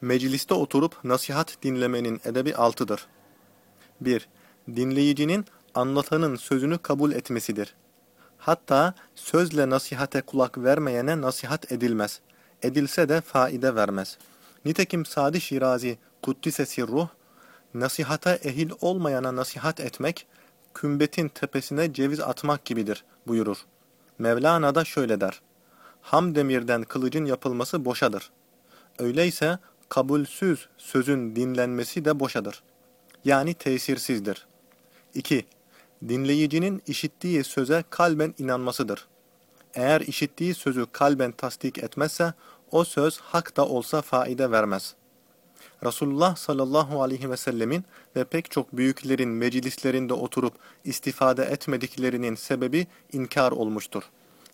Mecliste oturup nasihat dinlemenin edebi altıdır. 1. Dinleyicinin anlatanın sözünü kabul etmesidir. Hatta sözle nasihate kulak vermeyene nasihat edilmez. Edilse de faide vermez. Nitekim Sadi Şirazi Kuddise Sirruh, nasihata ehil olmayana nasihat etmek, kümbetin tepesine ceviz atmak gibidir buyurur. Mevlana da şöyle der. Ham demirden kılıcın yapılması boşadır. Öyleyse kabulsüz sözün dinlenmesi de boşadır. Yani tesirsizdir. 2. Dinleyicinin işittiği söze kalben inanmasıdır. Eğer işittiği sözü kalben tasdik etmezse, o söz hak da olsa faide vermez. Resulullah sallallahu aleyhi ve sellemin ve pek çok büyüklerin meclislerinde oturup istifade etmediklerinin sebebi inkar olmuştur.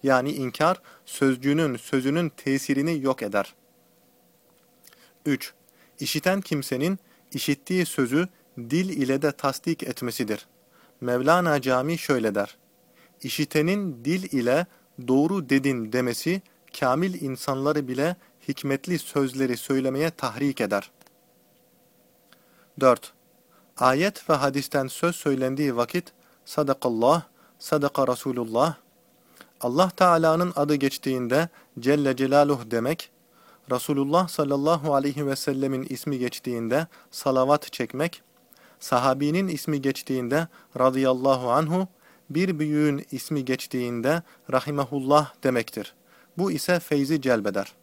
Yani inkar, sözcüğünün sözünün tesirini yok eder. 3. İşiten kimsenin işittiği sözü dil ile de tasdik etmesidir. Mevlana Cami şöyle der. İşitenin dil ile doğru dedin demesi, kamil insanları bile hikmetli sözleri söylemeye tahrik eder. 4. Ayet ve hadisten söz söylendiği vakit, Sadakallah, Sadaka Resulullah, Allah Teala'nın adı geçtiğinde Celle Celaluh demek, Resulullah sallallahu aleyhi ve sellemin ismi geçtiğinde salavat çekmek, sahabinin ismi geçtiğinde radıyallahu anhu, bir büyüğün ismi geçtiğinde rahimehullah demektir. Bu ise feyzi celbeder.